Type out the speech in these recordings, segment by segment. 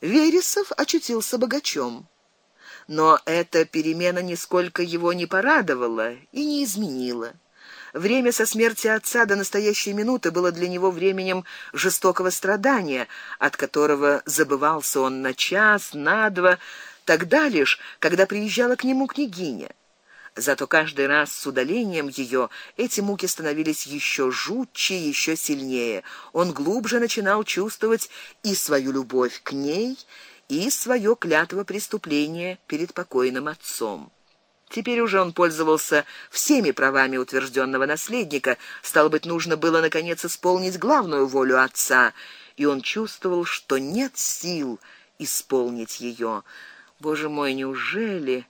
Вересов очутился богачом. Но эта перемена нисколько его не порадовала и не изменила. Время со смерти отца до настоящей минуты было для него временем жестокого страдания, от которого забывался он на час, на два, тогда лишь, когда приезжала к нему княгиня. Зато каждый раз с удалением ее эти муки становились еще жутче, еще сильнее. Он глубже начинал чувствовать и свою любовь к ней, и свое клятво преступления перед покойным отцом. Теперь уже он пользовался всеми правами утвержденного наследника, стало быть, нужно было наконец исполнить главную волю отца, и он чувствовал, что нет сил исполнить ее. Боже мой, неужели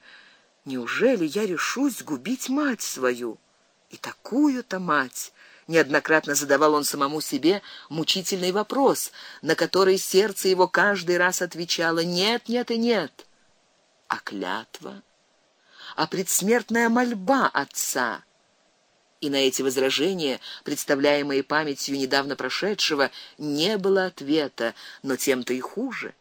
Неужели я решусь губить мать свою? И такую-то мать. Неоднократно задавал он самому себе мучительный вопрос, на который сердце его каждый раз отвечало: нет, нет и нет. А клятва, а предсмертная мольба отца. И на эти возражения, представляемые памятью недавно прошедшего, не было ответа, но тем-то и хуже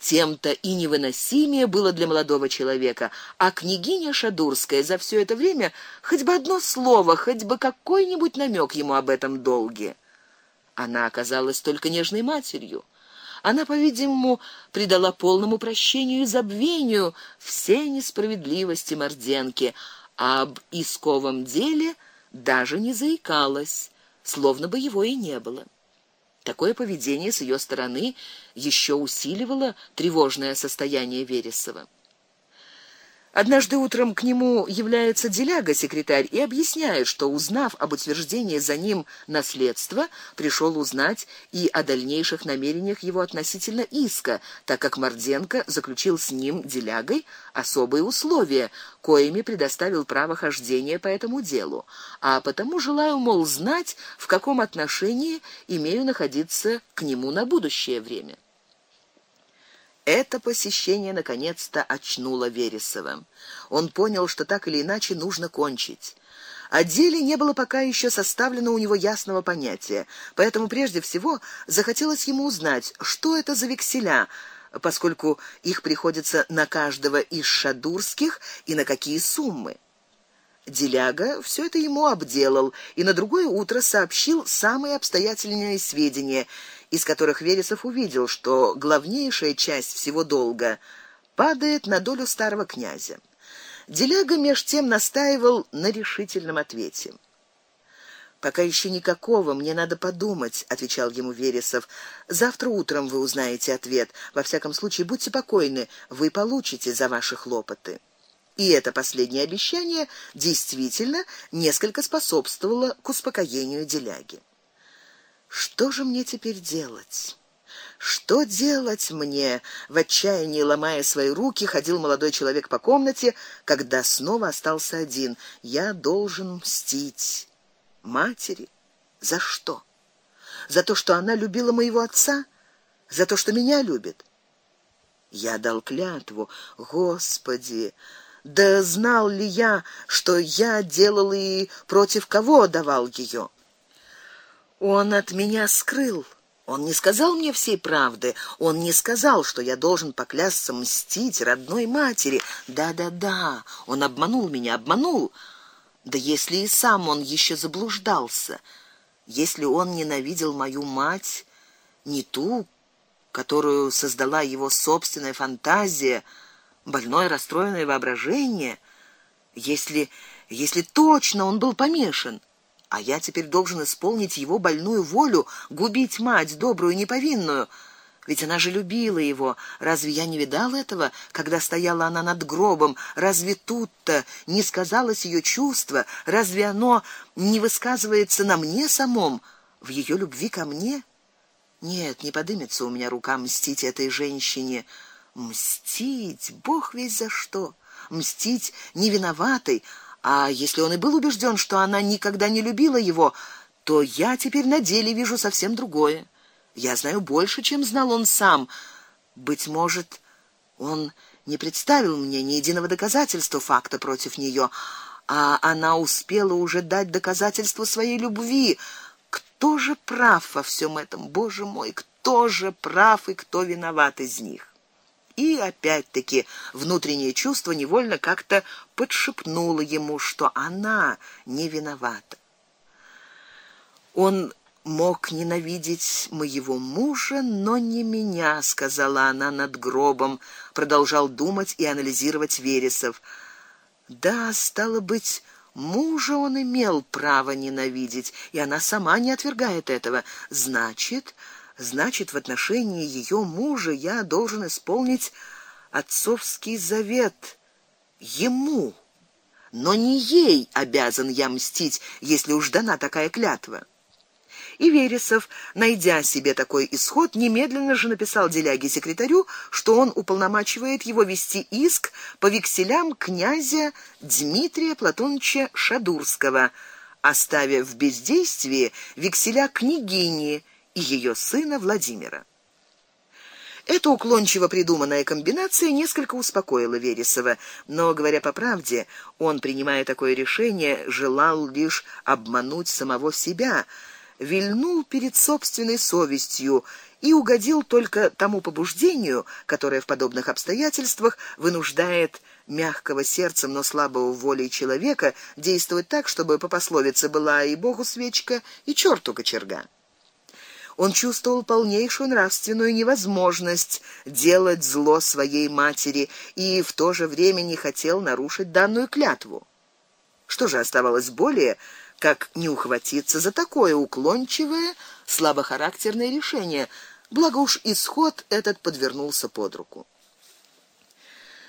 тем-то и невыносимее было для молодого человека, а княгиня Шадурская за все это время хоть бы одно слово, хоть бы какой-нибудь намек ему об этом долге. Она оказалась только нежной матерью. Она, по-видимому, предала полному прощению и забвению все несправедливости Морденки, а об исковом деле даже не заикалась, словно бы его и не было. Такое поведение с ее стороны еще усиливало тревожное состояние Вересова. Однажды утром к нему является деляга секретарь и объясняет, что узнав об утверждении за ним наследства, пришел узнать и о дальнейших намерениях его относительно иска, так как Морденко заключил с ним делягой особые условия, коими предоставил право хождения по этому делу, а потому желаю мол знать, в каком отношении имею находиться к нему на будущее время. Это посещение наконец-то очнуло Вересова. Он понял, что так или иначе нужно кончить. О деле не было пока еще составлено у него ясного понятия, поэтому прежде всего захотелось ему узнать, что это за векселя, поскольку их приходится на каждого из шадурских и на какие суммы. Деляга все это ему обделал и на другое утро сообщил самые обстоятельные сведения из которых Вересов увидел, что главнейшая часть всего долга падает на долю старого князя. Деляга меж тем настаивал на решительном ответе. Пока еще никакого, мне надо подумать, отвечал ему Вересов. Завтра утром вы узнаете ответ. Во всяком случае, будьте покойны, вы получите за ваши хлопоты. И это последнее обещание действительно несколько способствовало к успокоению Деляги. Что же мне теперь делать? Что делать мне? В отчаянии ломая свои руки, ходил молодой человек по комнате, когда снова остался один. Я должен мстить матери за что? За то, что она любила моего отца, за то, что меня любит. Я дал клятву, Господи, да знал ли я, что я делал и против кого давал ее? Он от меня скрыл. Он не сказал мне всей правды. Он не сказал, что я должен поклясться мстить родной матери. Да-да-да, он обманул меня, обманул. Да если и сам он еще заблуждался, если он ненавидел мою мать, не ту, которую создала его собственная фантазия, больное расстроенное воображение, если если точно он был помешан, а я теперь должен исполнить его больную волю, губить мать добрую неповинную. Ведь она же любила его. Разве я не видал этого, когда стояла она над гробом? Разве тут-то не сказалось ее чувство? Разве оно не высказывается на мне самом, в ее любви ко мне? Нет, не подымется у меня рука мстить этой женщине. Мстить, Бог весь за что. Мстить невиноватой, а если он и был убежден, что она никогда не любила его, то я теперь на деле вижу совсем другое. Я знаю больше, чем знал он сам. Быть может, он не представил мне ни единого доказательства факта против нее, а она успела уже дать доказательство своей любви. Кто же прав во всем этом, Боже мой, кто же прав и кто виноват из них? И опять-таки внутреннее чувство невольно как-то подшипнуло ему, что она не виновата. Он мог ненавидеть моего мужа, но не меня, сказала она над гробом, продолжал думать и анализировать Вересов. Да, стало быть, мужа он имел право ненавидеть, и она сама не отвергает этого. Значит, значит, в отношении ее мужа я должен исполнить отцовский завет ему, но не ей обязан я мстить, если уж дана такая клятва. И Вересов, найдя себе такой исход, немедленно же написал деляге секретарю, что он уполномачивает его вести иск по векселям князя Дмитрия Платоновича Шадурского, оставив в бездействии векселя княгини и ее сына Владимира. Эта уклончиво придуманная комбинация несколько успокоила Вересова, но, говоря по правде, он, принимая такое решение, желал лишь обмануть самого себя, вильнул перед собственной совестью и угодил только тому побуждению, которое в подобных обстоятельствах вынуждает мягкого сердцем, но слабого волей человека действовать так, чтобы по пословице была и богу свечка, и черту кочерга. Он чувствовал полнейшую нравственную невозможность делать зло своей матери и в то же время не хотел нарушить данную клятву. Что же оставалось более, как не ухватиться за такое уклончивое, слабохарактерное решение? Благо уж исход этот подвернулся под руку.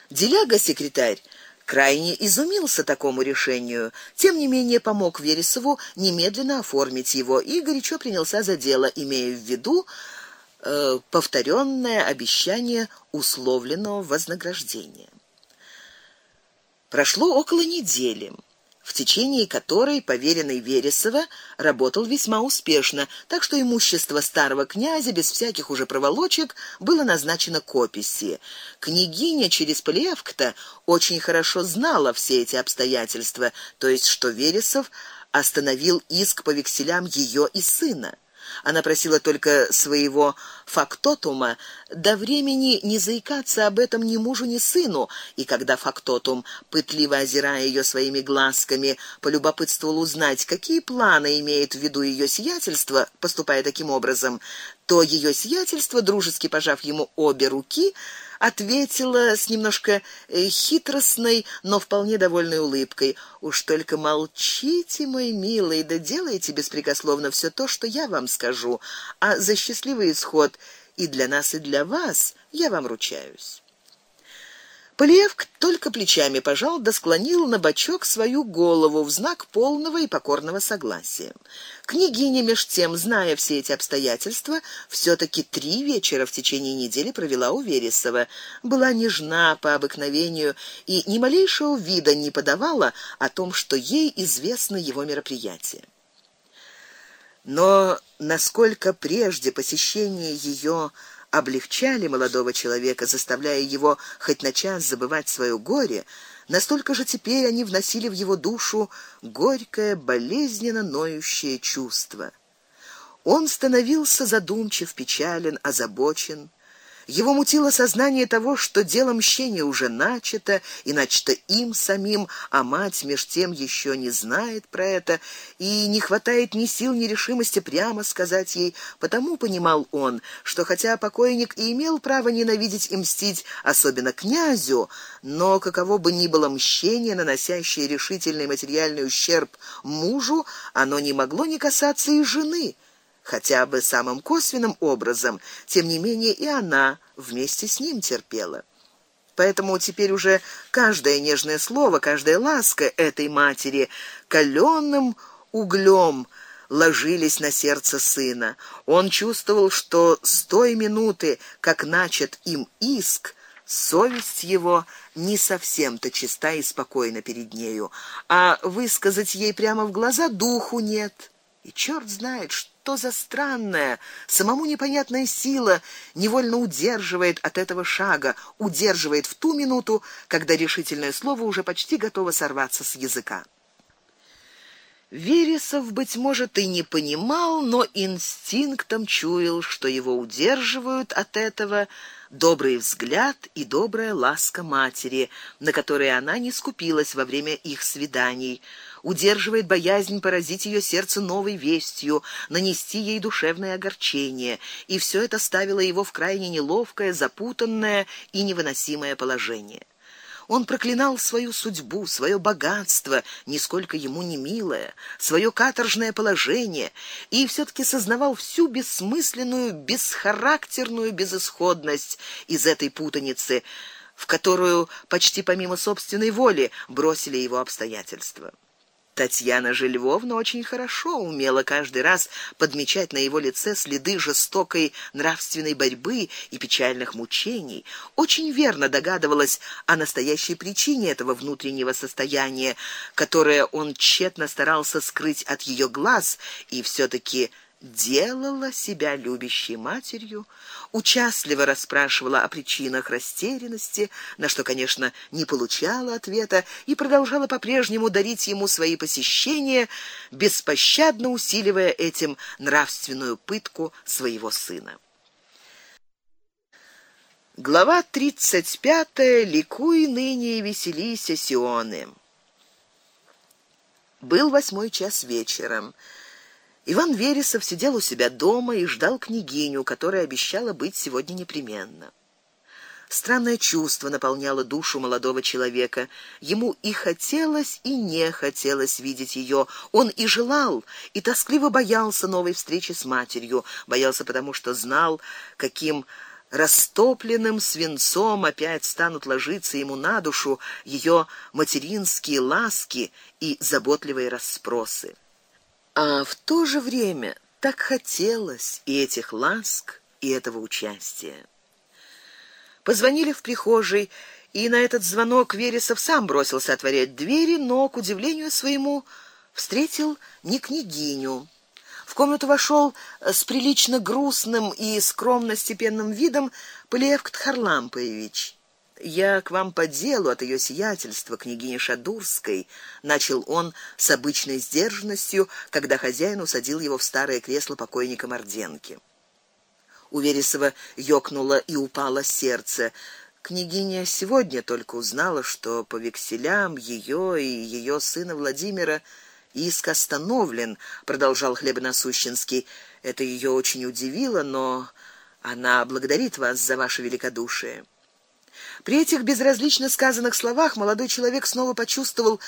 Деляга секретарь крайне изумился такому решению. Тем не менее помог Вересову немедленно оформить его и горячо принялся за дело, имея в виду э, повторенное обещание условленного вознаграждения. Прошло около недели в течение которой поверенный Вересова работал весьма успешно, так что имущество старого князя без всяких уже проволочек было назначено к описи. Княгиня через Полевкта очень хорошо знала все эти обстоятельства, то есть что Вересов остановил иск по векселям ее и сына. Она просила только своего фактотума. До времени не заикаться об этом ни мужу, ни сыну, и когда фактотум, пытливо озирая ее своими глазками, полюбопытствовал узнать, какие планы имеет в виду ее сиятельство, поступая таким образом, то ее сиятельство, дружески пожав ему обе руки, ответила с немножко э, хитростной, но вполне довольной улыбкой: "Уж только молчите, мой милый, да делайте беспрекословно все то, что я вам скажу, а за счастливый исход и для нас, и для вас я вам ручаюсь". Полиевк только плечами пожал, да склонил на бочок свою голову в знак полного и покорного согласия. Княгиня меж тем, зная все эти обстоятельства, все таки три вечера в течение недели провела у Вересова, была нежна по обыкновению и ни малейшего вида не подавала о том, что ей известно его мероприятие. Но насколько прежде посещение ее облегчали молодого человека, заставляя его хоть на час забывать свое горе, настолько же теперь они вносили в его душу горькое, болезненно ноющее чувство. Он становился задумчив, печален, озабочен, его мутило сознание того, что дело мщения уже начато и начато им самим, а мать меж тем еще не знает про это и не хватает ни сил, ни решимости прямо сказать ей. Потому понимал он, что хотя покойник и имел право ненавидеть и мстить, особенно князю, но каково бы ни было мщение, наносящее решительный материальный ущерб мужу, оно не могло не касаться и жены хотя бы самым косвенным образом, тем не менее и она вместе с ним терпела. Поэтому теперь уже каждое нежное слово, каждая ласка этой матери каленым углем ложились на сердце сына. Он чувствовал, что с той минуты, как начат им иск, совесть его не совсем-то чиста и спокойна перед нею, а высказать ей прямо в глаза духу нет. И черт знает, что за странная, самому непонятная сила невольно удерживает от этого шага, удерживает в ту минуту, когда решительное слово уже почти готово сорваться с языка. Вересов быть может и не понимал, но инстинктом чуял, что его удерживают от этого добрый взгляд и добрая ласка матери, на которые она не скупилась во время их свиданий, удерживает боязнь поразить ее сердце новой вестью, нанести ей душевное огорчение, и все это ставило его в крайне неловкое, запутанное и невыносимое положение. Он проклинал свою судьбу, свое богатство, нисколько ему не милое, свое каторжное положение, и все таки сознавал всю бессмысленную, бесхарактерную безысходность из этой путаницы, в которую почти помимо собственной воли бросили его обстоятельства. Татьяна же Львовна очень хорошо умела каждый раз подмечать на его лице следы жестокой нравственной борьбы и печальных мучений, очень верно догадывалась о настоящей причине этого внутреннего состояния, которое он тщетно старался скрыть от ее глаз, и все таки делала себя любящей матерью, участливо расспрашивала о причинах растерянности, на что, конечно, не получала ответа и продолжала по-прежнему дарить ему свои посещения, беспощадно усиливая этим нравственную пытку своего сына. Глава 35. Ликуй ныне и веселись, Сионы. Был восьмой час вечера. Иван Вересов сидел у себя дома и ждал княгиню, которая обещала быть сегодня непременно. Странное чувство наполняло душу молодого человека. Ему и хотелось, и не хотелось видеть ее. Он и желал, и тоскливо боялся новой встречи с матерью, боялся потому, что знал, каким растопленным свинцом опять станут ложиться ему на душу ее материнские ласки и заботливые расспросы. А в то же время так хотелось и этих ласк, и этого участия. Позвонили в прихожей, и на этот звонок Вересов сам бросился отворять двери, но к удивлению своему встретил не княгиню. В комнату вошел с прилично грустным и скромно степенным видом Полиевкт Харлампович. Я к вам по делу от ее сиятельства княгини Шадурской, начал он с обычной сдержанностью, когда хозяин усадил его в старое кресло покойника Морденки. У Вересова ёкнуло и упало сердце. Княгиня сегодня только узнала, что по векселям ее и ее сына Владимира иск остановлен, продолжал Хлебоносущенский. Это ее очень удивило, но она благодарит вас за ваше великодушие. При этих безразлично сказанных словах молодой человек снова почувствовал,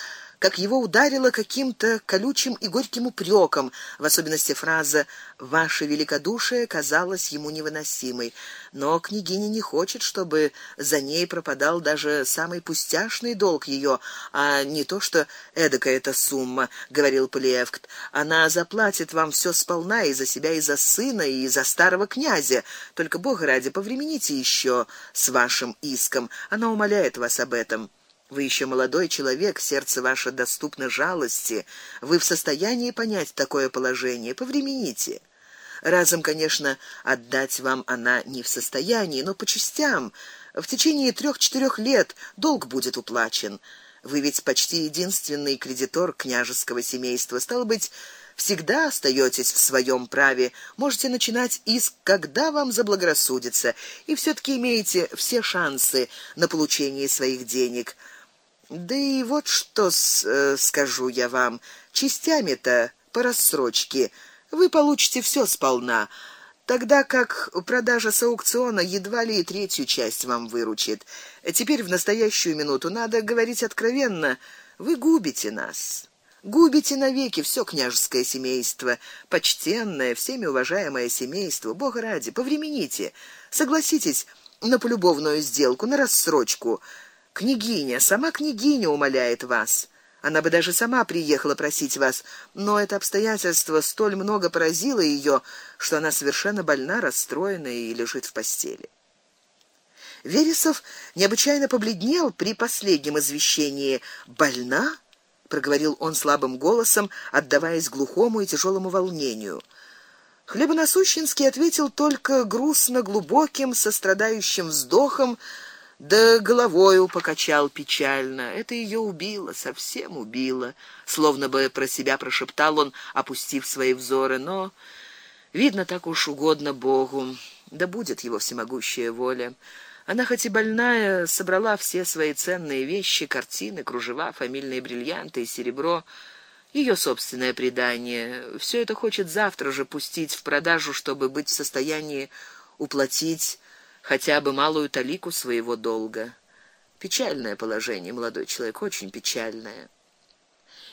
как его ударило каким-то колючим и горьким упреком, в особенности фраза ваше великодушие казалось ему невыносимой. Но княгиня не хочет, чтобы за ней пропадал даже самый пустяшный долг ее, а не то, что эдакая эта сумма, говорил Полиевкт. Она заплатит вам все сполна и за себя, и за сына, и за старого князя. Только Бога ради, повремените еще с вашим иском. Она умоляет вас об этом. Вы еще молодой человек, сердце ваше доступно жалости, вы в состоянии понять такое положение, повремените. Разом, конечно, отдать вам она не в состоянии, но по частям. В течение трех-четырех лет долг будет уплачен. Вы ведь почти единственный кредитор княжеского семейства, стало быть, всегда остаетесь в своем праве. Можете начинать иск, когда вам заблагорассудится, и все таки имеете все шансы на получение своих денег. Да и вот что с, э, скажу я вам, частями-то по рассрочке вы получите все сполна, тогда как продажа с аукциона едва ли и третью часть вам выручит. Теперь в настоящую минуту надо говорить откровенно, вы губите нас. Губите навеки все княжеское семейство, почтенное, всеми уважаемое семейство. Бога ради, повремените. Согласитесь на полюбовную сделку, на рассрочку. Княгиня, сама княгиня умоляет вас. Она бы даже сама приехала просить вас, но это обстоятельство столь много поразило ее, что она совершенно больна, расстроена и лежит в постели. Вересов необычайно побледнел при последнем извещении. Больна? проговорил он слабым голосом, отдаваясь глухому и тяжелому волнению. Хлебоносущинский ответил только грустно глубоким, сострадающим вздохом, да головою покачал печально. Это ее убило, совсем убило, словно бы про себя прошептал он, опустив свои взоры, но видно так уж угодно Богу. Да будет его всемогущая воля. Она хоть и больная, собрала все свои ценные вещи, картины, кружева, фамильные бриллианты и серебро, ее собственное предание. Все это хочет завтра же пустить в продажу, чтобы быть в состоянии уплатить хотя бы малую талику своего долга. Печальное положение, молодой человек, очень печальное.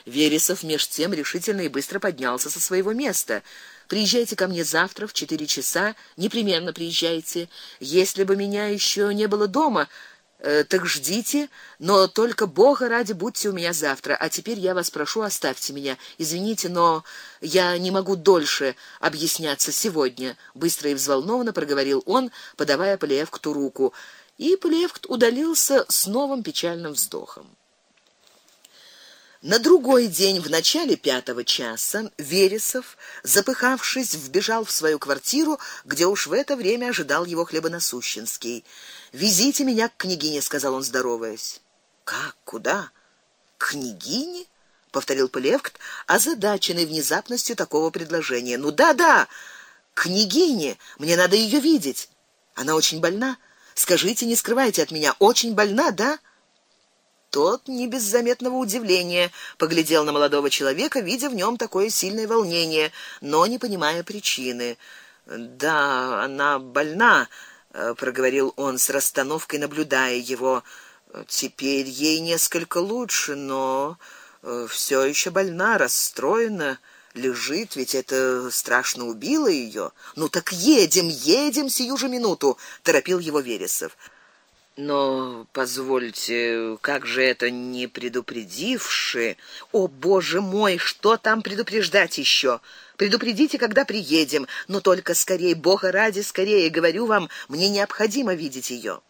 Вересов меж тем решительно и быстро поднялся со своего места. Приезжайте ко мне завтра в четыре часа, непременно приезжайте. Если бы меня еще не было дома, так ждите, но только Бога ради будьте у меня завтра. А теперь я вас прошу, оставьте меня. Извините, но я не могу дольше объясняться сегодня, быстро и взволнованно проговорил он, подавая Полиевкту руку. И Полиевкт удалился с новым печальным вздохом. На другой день в начале пятого часа Вересов, запыхавшись, вбежал в свою квартиру, где уж в это время ожидал его хлебоносущенский. Везите меня к княгине, сказал он, здороваясь. Как? Куда? К княгине? повторил Полевкт, озадаченный внезапностью такого предложения. Ну да-да, к княгине. Мне надо ее видеть. Она очень больна. Скажите, не скрывайте от меня, очень больна, да? Тот не без заметного удивления поглядел на молодого человека, видя в нем такое сильное волнение, но не понимая причины. Да, она больна, э, проговорил он с расстановкой, наблюдая его. Теперь ей несколько лучше, но э, все еще больна, расстроена, лежит, ведь это страшно убило ее. Ну так едем, едем сию же минуту, торопил его Вересов. Но позвольте, как же это не предупредивши? О, боже мой, что там предупреждать еще? Предупредите, когда приедем, но только скорее, Бога ради, скорее, говорю вам, мне необходимо видеть ее.